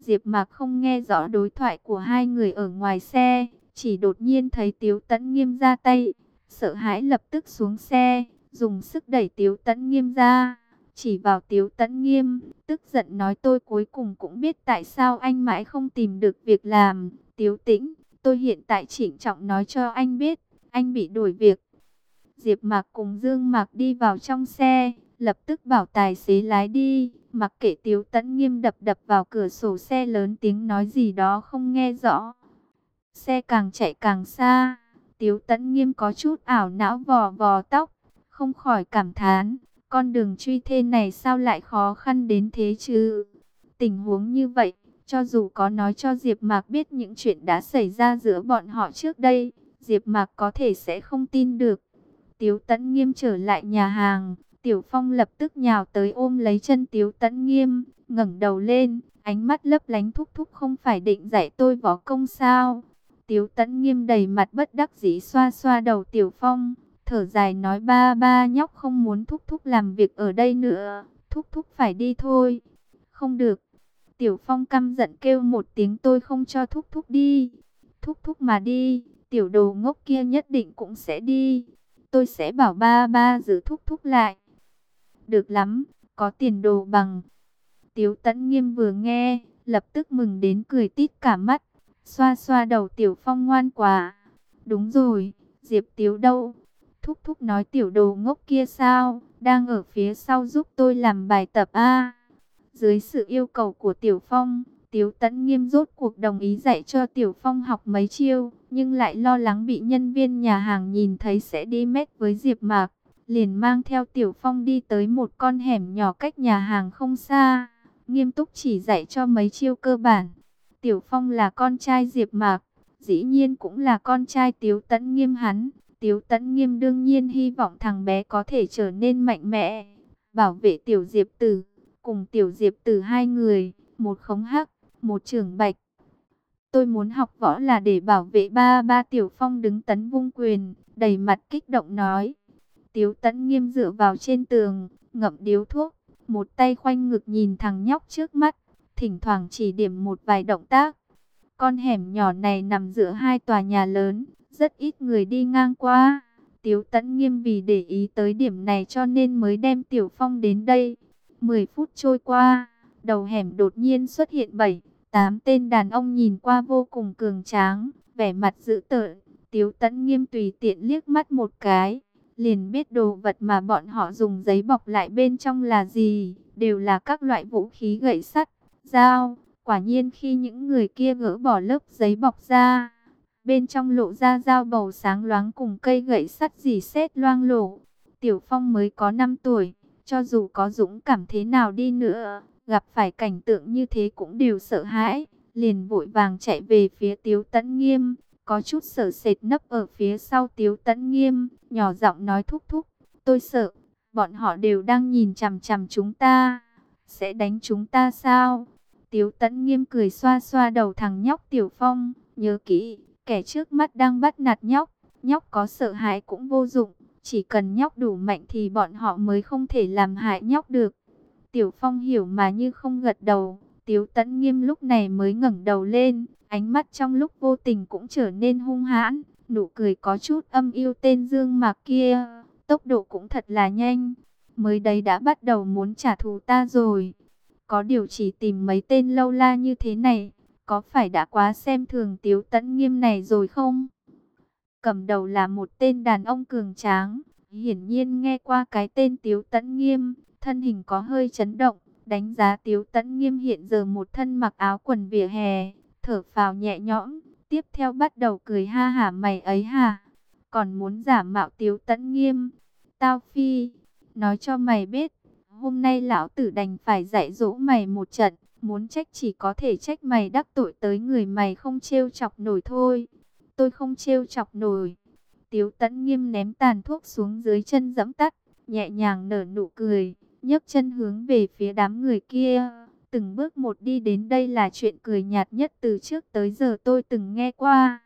Diệp Mạc không nghe rõ đối thoại của hai người ở ngoài xe, chỉ đột nhiên thấy Tiếu Tấn Nghiêm ra tay, sợ hãi lập tức xuống xe, dùng sức đẩy Tiếu Tấn Nghiêm ra, chỉ vào Tiếu Tấn Nghiêm, tức giận nói tôi cuối cùng cũng biết tại sao anh mãi không tìm được việc làm. Tiếu Tĩnh, tôi hiện tại chỉnh trọng nói cho anh biết, anh bị đuổi việc. Diệp Mạc cùng Dương Mạc đi vào trong xe, lập tức bảo tài xế lái đi, mặc kệ Tiếu Tấn Nghiêm đập đập vào cửa sổ xe lớn tiếng nói gì đó không nghe rõ. Xe càng chạy càng xa, Tiếu Tấn Nghiêm có chút ảo não vò vò tóc, không khỏi cảm thán, con đường truy thê này sao lại khó khăn đến thế chứ? Tình huống như vậy, cho dù có nói cho Diệp Mạc biết những chuyện đã xảy ra giữa bọn họ trước đây, Diệp Mạc có thể sẽ không tin được. Tiếu Tấn Nghiêm trở lại nhà hàng, Tiểu Phong lập tức nhào tới ôm lấy chân Tiếu Tấn Nghiêm, ngẩng đầu lên, ánh mắt lấp lánh thúc thúc không phải định dạy tôi võ công sao? Tiếu Tấn Nghiêm đầy mặt bất đắc dĩ xoa xoa đầu Tiểu Phong, thở dài nói ba ba nhóc không muốn thúc thúc làm việc ở đây nữa, thúc thúc phải đi thôi. Không được. Tiểu Phong căm giận kêu một tiếng tôi không cho thúc thúc đi. Thúc thúc mà đi, tiểu đồ ngốc kia nhất định cũng sẽ đi. Tôi sẽ bảo ba ba giữ thúc thúc lại. Được lắm, có tiền đồ bằng. Tiếu Tẫn Nghiêm vừa nghe, lập tức mừng đến cười tít cả mắt. Xoa xoa đầu Tiểu Phong ngoan quả. Đúng rồi, Diệp Tiếu đâu? Thúc thúc nói tiểu đồ ngốc kia sao? Đang ở phía sau giúp tôi làm bài tập a. Dưới sự yêu cầu của Tiểu Phong, Tiếu Tấn Nghiêm rốt cuộc đồng ý dạy cho Tiểu Phong học mấy chiêu, nhưng lại lo lắng bị nhân viên nhà hàng nhìn thấy sẽ đi mét với Diệp Mạc, liền mang theo Tiểu Phong đi tới một con hẻm nhỏ cách nhà hàng không xa, nghiêm túc chỉ dạy cho mấy chiêu cơ bản. Tiểu Phong là con trai Diệp Mạc, dĩ nhiên cũng là con trai Tiếu Tấn Nghiêm hắn. Tiếu Tấn Nghiêm đương nhiên hy vọng thằng bé có thể trở nên mạnh mẽ, bảo vệ Tiểu Diệp Tử, cùng Tiểu Diệp Tử hai người, một khống hắc, một trưởng bạch. Tôi muốn học võ là để bảo vệ ba ba Tiểu Phong đứng tấn vung quyền, đầy mặt kích động nói. Tiếu Tẫn Nghiêm dựa vào trên tường, ngậm điếu thuốc, một tay khoanh ngực nhìn thằng nhóc trước mắt, thỉnh thoảng chỉ điểm một vài động tác. Con hẻm nhỏ này nằm giữa hai tòa nhà lớn, rất ít người đi ngang qua. Tiếu Tẫn Nghiêm vì để ý tới điểm này cho nên mới đem Tiểu Phong đến đây. 10 phút trôi qua, đầu hẻm đột nhiên xuất hiện 7, 8 tên đàn ông nhìn qua vô cùng cường tráng, vẻ mặt dữ tợn. Tiếu Tẫn Nghiêm tùy tiện liếc mắt một cái, liền biết đồ vật mà bọn họ dùng giấy bọc lại bên trong là gì, đều là các loại vũ khí gậy sắt, dao. Quả nhiên khi những người kia gỡ bỏ lớp giấy bọc ra, Bên trong lộ ra dao bầu sáng loáng cùng cây gậy sắt dì xét loang lổ. Tiểu Phong mới có 5 tuổi, cho dù có dũng cảm thế nào đi nữa, gặp phải cảnh tượng như thế cũng đều sợ hãi. Liền vội vàng chạy về phía Tiếu Tấn Nghiêm, có chút sợ sệt nấp ở phía sau Tiếu Tấn Nghiêm, nhỏ giọng nói thúc thúc, tôi sợ, bọn họ đều đang nhìn chằm chằm chúng ta, sẽ đánh chúng ta sao? Tiếu Tấn Nghiêm cười xoa xoa đầu thằng nhóc Tiểu Phong, nhớ kỹ, Kẻ trước mắt đang bắt nạt nhóc, nhóc có sợ hãi cũng vô dụng, chỉ cần nhóc đủ mạnh thì bọn họ mới không thể làm hại nhóc được. Tiểu Phong hiểu mà như không gật đầu, Tiếu Tấn Nghiêm lúc này mới ngẩng đầu lên, ánh mắt trong lúc vô tình cũng trở nên hung hãn, nụ cười có chút âm yêu tên Dương Mạc kia, tốc độ cũng thật là nhanh, mới đấy đã bắt đầu muốn trả thù ta rồi. Có điều chỉ tìm mấy tên lâu la như thế này, có phải đã quá xem thường Tiếu Tấn Nghiêm này rồi không? Cầm đầu là một tên đàn ông cường tráng, hiển nhiên nghe qua cái tên Tiếu Tấn Nghiêm, thân hình có hơi chấn động, đánh giá Tiếu Tấn Nghiêm hiện giờ một thân mặc áo quần vỉa hè, thở phào nhẹ nhõm, tiếp theo bắt đầu cười ha hả mày ấy hả? Còn muốn giả mạo Tiếu Tẫn Nghiêm, tao phi, nói cho mày biết, hôm nay lão tử đành phải dạy dỗ mày một trận. Muốn trách chỉ có thể trách mày đắc tội tới người mày không trêu chọc nổi thôi. Tôi không trêu chọc nổi. Tiếu tẫn nghiêm ném tàn thuốc xuống dưới chân dẫm tắt, nhẹ nhàng nở nụ cười, nhấc chân hướng về phía đám người kia. Từng bước một đi đến đây là chuyện cười nhạt nhất từ trước tới giờ tôi từng nghe qua.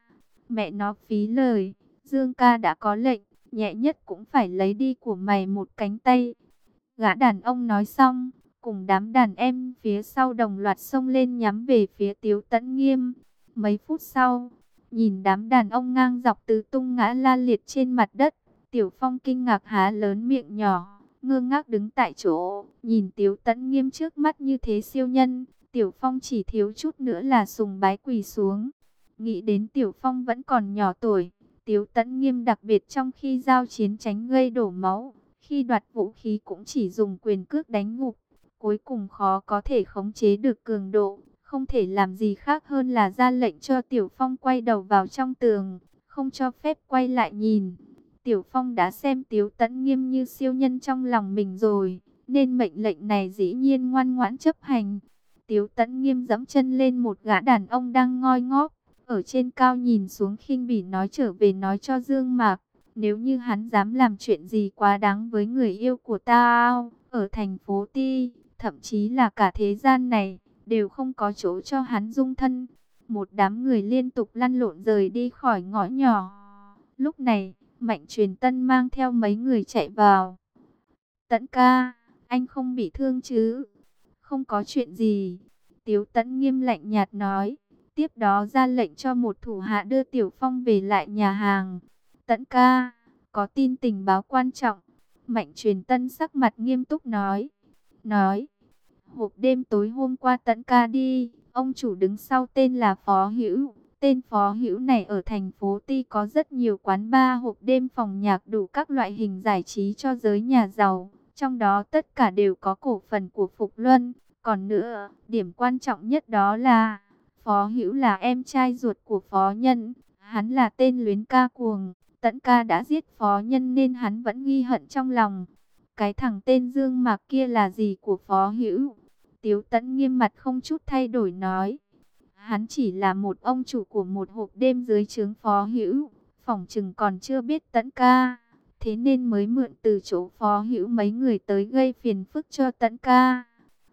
Mẹ nó phí lời, Dương ca đã có lệnh, nhẹ nhất cũng phải lấy đi của mày một cánh tay. Gã đàn ông nói xong, cùng đám đàn em phía sau đồng loạt xông lên nhắm về phía Tiếu Tấn Nghiêm. Mấy phút sau, nhìn đám đàn ông ngang dọc từ tung ngã la liệt trên mặt đất, Tiểu Phong kinh ngạc há lớn miệng nhỏ, ngơ ngác đứng tại chỗ, nhìn Tiếu Tấn Nghiêm trước mắt như thế siêu nhân. Tiểu Phong chỉ thiếu chút nữa là sùng bái quỳ xuống. Nghĩ đến Tiểu Phong vẫn còn nhỏ tuổi, Tiếu Tấn Nghiêm đặc biệt trong khi giao chiến tránh gây đổ máu, khi đoạt vũ khí cũng chỉ dùng quyền cước đánh ngục, cuối cùng khó có thể khống chế được cường độ, không thể làm gì khác hơn là ra lệnh cho Tiểu Phong quay đầu vào trong tường, không cho phép quay lại nhìn. Tiểu Phong đã xem Tiếu Tấn Nghiêm như siêu nhân trong lòng mình rồi, nên mệnh lệnh này dĩ nhiên ngoan ngoãn chấp hành. Tiếu Tấn Nghiêm dẫm chân lên một gã đàn ông đang ngoi ngóp, ở trên cao nhìn xuống khinh bỉ nói trở về nói cho Dương Mạc, nếu như hắn dám làm chuyện gì quá đáng với người yêu của ta ở thành phố Ti, thậm chí là cả thế gian này, đều không có chỗ cho hắn dung thân. Một đám người liên tục lăn lộn rời đi khỏi ngõ nhỏ. Lúc này, Mạnh truyền tân mang theo mấy người chạy vào. Tẫn ca, anh không bị thương chứ? Không có chuyện gì. Tiếu tẫn nghiêm lạnh nhạt nói. Tiếp đó ra lệnh cho một thủ hạ đưa Tiểu Phong về lại nhà hàng. Tẫn ca, có tin tình báo quan trọng. Mạnh truyền tân sắc mặt nghiêm túc nói. Nói, hộp đêm tối hôm qua tẫn ca đi, ông chủ đứng sau tên là Phó Hữu. Tên phó hữu này ở thành phố Ti có rất nhiều quán bar hộp đêm phòng nhạc đủ các loại hình giải trí cho giới nhà giàu. Trong đó tất cả đều có cổ phần của Phục Luân. Còn nữa, điểm quan trọng nhất đó là Phó Hữu là em trai ruột của Phó Nhân. Hắn là tên luyến ca cuồng. Tẫn ca đã giết Phó Nhân nên hắn vẫn nghi hận trong lòng. Cái thằng tên Dương Mạc kia là gì của Phó Hữu? Tiếu Tẫn nghiêm mặt không chút thay đổi nói. Hắn chỉ là một ông chủ của một hộp đêm dưới trướng phó hữu, phòng chừng còn chưa biết tẫn ca. Thế nên mới mượn từ chỗ phó hữu mấy người tới gây phiền phức cho tẫn ca.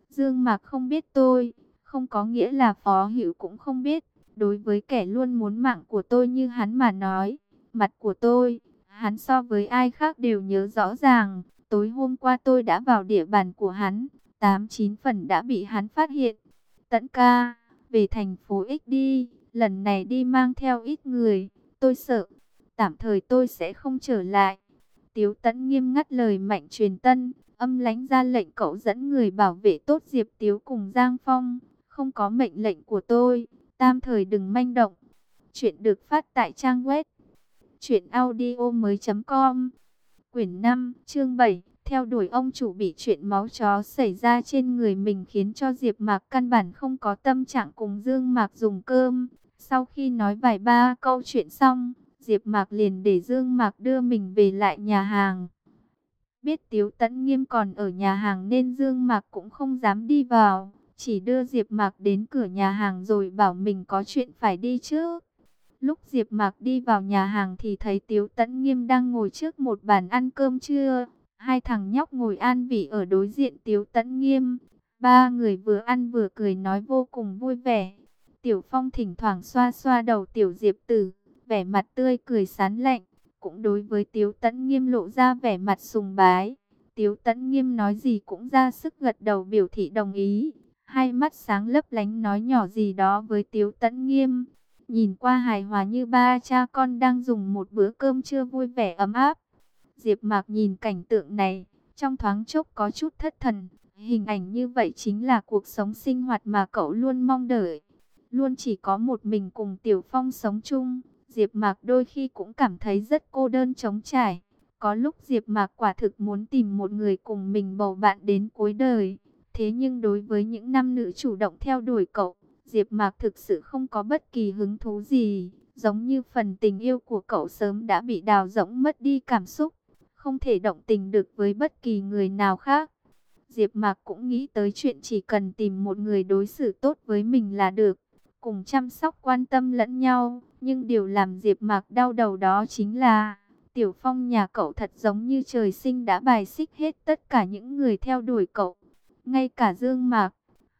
Dương Mạc không biết tôi, không có nghĩa là phó hữu cũng không biết. Đối với kẻ luôn muốn mạng của tôi như hắn mà nói, mặt của tôi, hắn so với ai khác đều nhớ rõ ràng. Tối hôm qua tôi đã vào địa bàn của hắn, 89 phần đã bị hắn phát hiện. Tẫn ca về thành phố X đi, lần này đi mang theo ít người, tôi sợ, tạm thời tôi sẽ không trở lại. Tiếu Tấn nghiêm ngắt lời mạnh truyền tân, âm lánh ra lệnh cậu dẫn người bảo vệ tốt Diệp Tiếu cùng Giang Phong, không có mệnh lệnh của tôi, tam thời đừng manh động. Chuyện được phát tại trang web. Audio mới.com Quyển 5, chương 7 theo đuổi ông chủ bị chuyện máu chó xảy ra trên người mình khiến cho Diệp Mạc căn bản không có tâm trạng cùng Dương Mạc dùng cơm. Sau khi nói vài ba câu chuyện xong, Diệp Mạc liền để Dương Mạc đưa mình về lại nhà hàng. Biết Tiếu Tấn Nghiêm còn ở nhà hàng nên Dương Mạc cũng không dám đi vào, chỉ đưa Diệp Mạc đến cửa nhà hàng rồi bảo mình có chuyện phải đi trước. Lúc Diệp Mạc đi vào nhà hàng thì thấy Tiếu Tấn Nghiêm đang ngồi trước một bàn ăn cơm trưa. Hai thằng nhóc ngồi an vị ở đối diện Tiếu Tấn Nghiêm. Ba người vừa ăn vừa cười nói vô cùng vui vẻ. Tiểu Phong thỉnh thoảng xoa xoa đầu Tiểu Diệp Tử, vẻ mặt tươi cười sán lạnh, cũng đối với Tiếu Tấn Nghiêm lộ ra vẻ mặt sùng bái. Tiếu Tấn Nghiêm nói gì cũng ra sức gật đầu biểu thị đồng ý. Hai mắt sáng lấp lánh nói nhỏ gì đó với Tiếu Tấn Nghiêm. Nhìn qua hài hòa như ba cha con đang dùng một bữa cơm trưa vui vẻ ấm áp. Diệp Mạc nhìn cảnh tượng này, trong thoáng chốc có chút thất thần. Hình ảnh như vậy chính là cuộc sống sinh hoạt mà cậu luôn mong đợi. Luôn chỉ có một mình cùng Tiểu Phong sống chung. Diệp Mạc đôi khi cũng cảm thấy rất cô đơn trống trải. Có lúc Diệp Mạc quả thực muốn tìm một người cùng mình bầu bạn đến cuối đời. Thế nhưng đối với những nam nữ chủ động theo đuổi cậu, Diệp Mạc thực sự không có bất kỳ hứng thú gì. Giống như phần tình yêu của cậu sớm đã bị đào rỗng mất đi cảm xúc không thể động tình được với bất kỳ người nào khác. Diệp Mạc cũng nghĩ tới chuyện chỉ cần tìm một người đối xử tốt với mình là được, cùng chăm sóc quan tâm lẫn nhau, nhưng điều làm Diệp Mạc đau đầu đó chính là Tiểu Phong nhà cậu thật giống như trời sinh đã bài xích hết tất cả những người theo đuổi cậu, ngay cả Dương Mạc.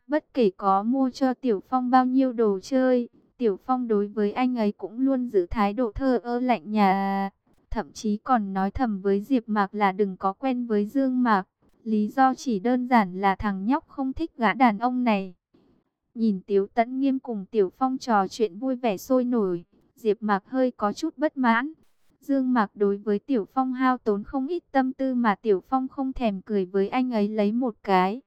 Bất kể có mua cho Tiểu Phong bao nhiêu đồ chơi, Tiểu Phong đối với anh ấy cũng luôn giữ thái độ thờ ơ lạnh nhạt thậm chí còn nói thầm với Diệp Mạc là đừng có quen với Dương Mạc. Lý do chỉ đơn giản là thằng nhóc không thích gã đàn ông này. Nhìn Tiếu Tấn Nghiêm cùng Tiểu Phong trò chuyện vui vẻ sôi nổi, Diệp Mạc hơi có chút bất mãn. Dương Mạc đối với Tiểu Phong hao tốn không ít tâm tư mà Tiểu Phong không thèm cười với anh ấy lấy một cái.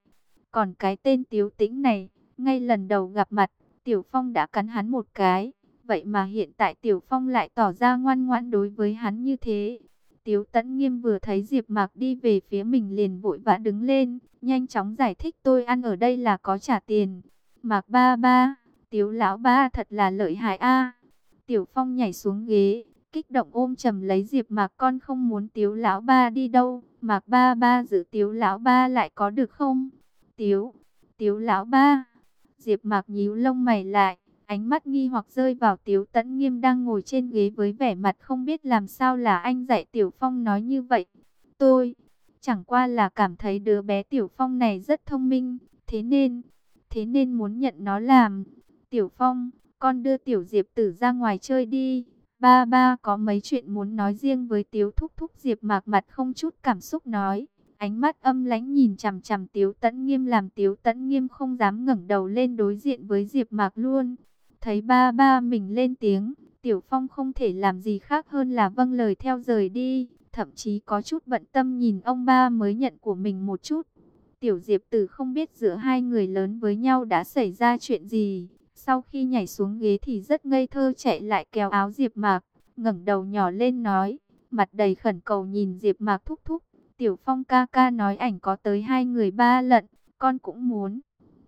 Còn cái tên Tiếu Tĩnh này, ngay lần đầu gặp mặt, Tiểu Phong đã cắn hắn một cái. Vậy mà hiện tại Tiểu Phong lại tỏ ra ngoan ngoãn đối với hắn như thế. Tiếu Tấn Nghiêm vừa thấy Diệp Mạc đi về phía mình liền vội vã đứng lên, nhanh chóng giải thích tôi ăn ở đây là có trả tiền. Mạc ba ba, Tiếu lão ba thật là lợi hại a. Tiểu Phong nhảy xuống ghế, kích động ôm chầm lấy Diệp Mạc con không muốn Tiếu lão ba đi đâu, Mạc ba ba giữ Tiếu lão ba lại có được không? Tiếu, Tiếu lão ba. Diệp Mạc nhíu lông mày lại, ánh mắt nghi hoặc rơi vào Tiếu Tấn Nghiêm đang ngồi trên ghế với vẻ mặt không biết làm sao là anh dạy Tiểu Phong nói như vậy. Tôi chẳng qua là cảm thấy đứa bé Tiểu Phong này rất thông minh, thế nên thế nên muốn nhận nó làm. Tiểu Phong, con đưa Tiểu Diệp Tử ra ngoài chơi đi. Ba ba có mấy chuyện muốn nói riêng với Tiếu Thúc Thúc Diệp Mạc mặt không chút cảm xúc nói. Ánh mắt âm lãnh nhìn chằm chằm Tiếu Tấn Nghiêm làm Tiếu Tấn Nghiêm không dám ngẩng đầu lên đối diện với Diệp Mạc luôn. Thấy ba ba mình lên tiếng, Tiểu Phong không thể làm gì khác hơn là vâng lời theo rời đi, thậm chí có chút bận tâm nhìn ông ba mới nhận của mình một chút. Tiểu Diệp Tử không biết giữa hai người lớn với nhau đã xảy ra chuyện gì, sau khi nhảy xuống ghế thì rất ngây thơ chạy lại kéo áo Diệp Mạc, ngẩng đầu nhỏ lên nói, mặt đầy khẩn cầu nhìn Diệp Mạc thúc thúc, Tiểu Phong ca ca nói ảnh có tới hai người ba lận, con cũng muốn.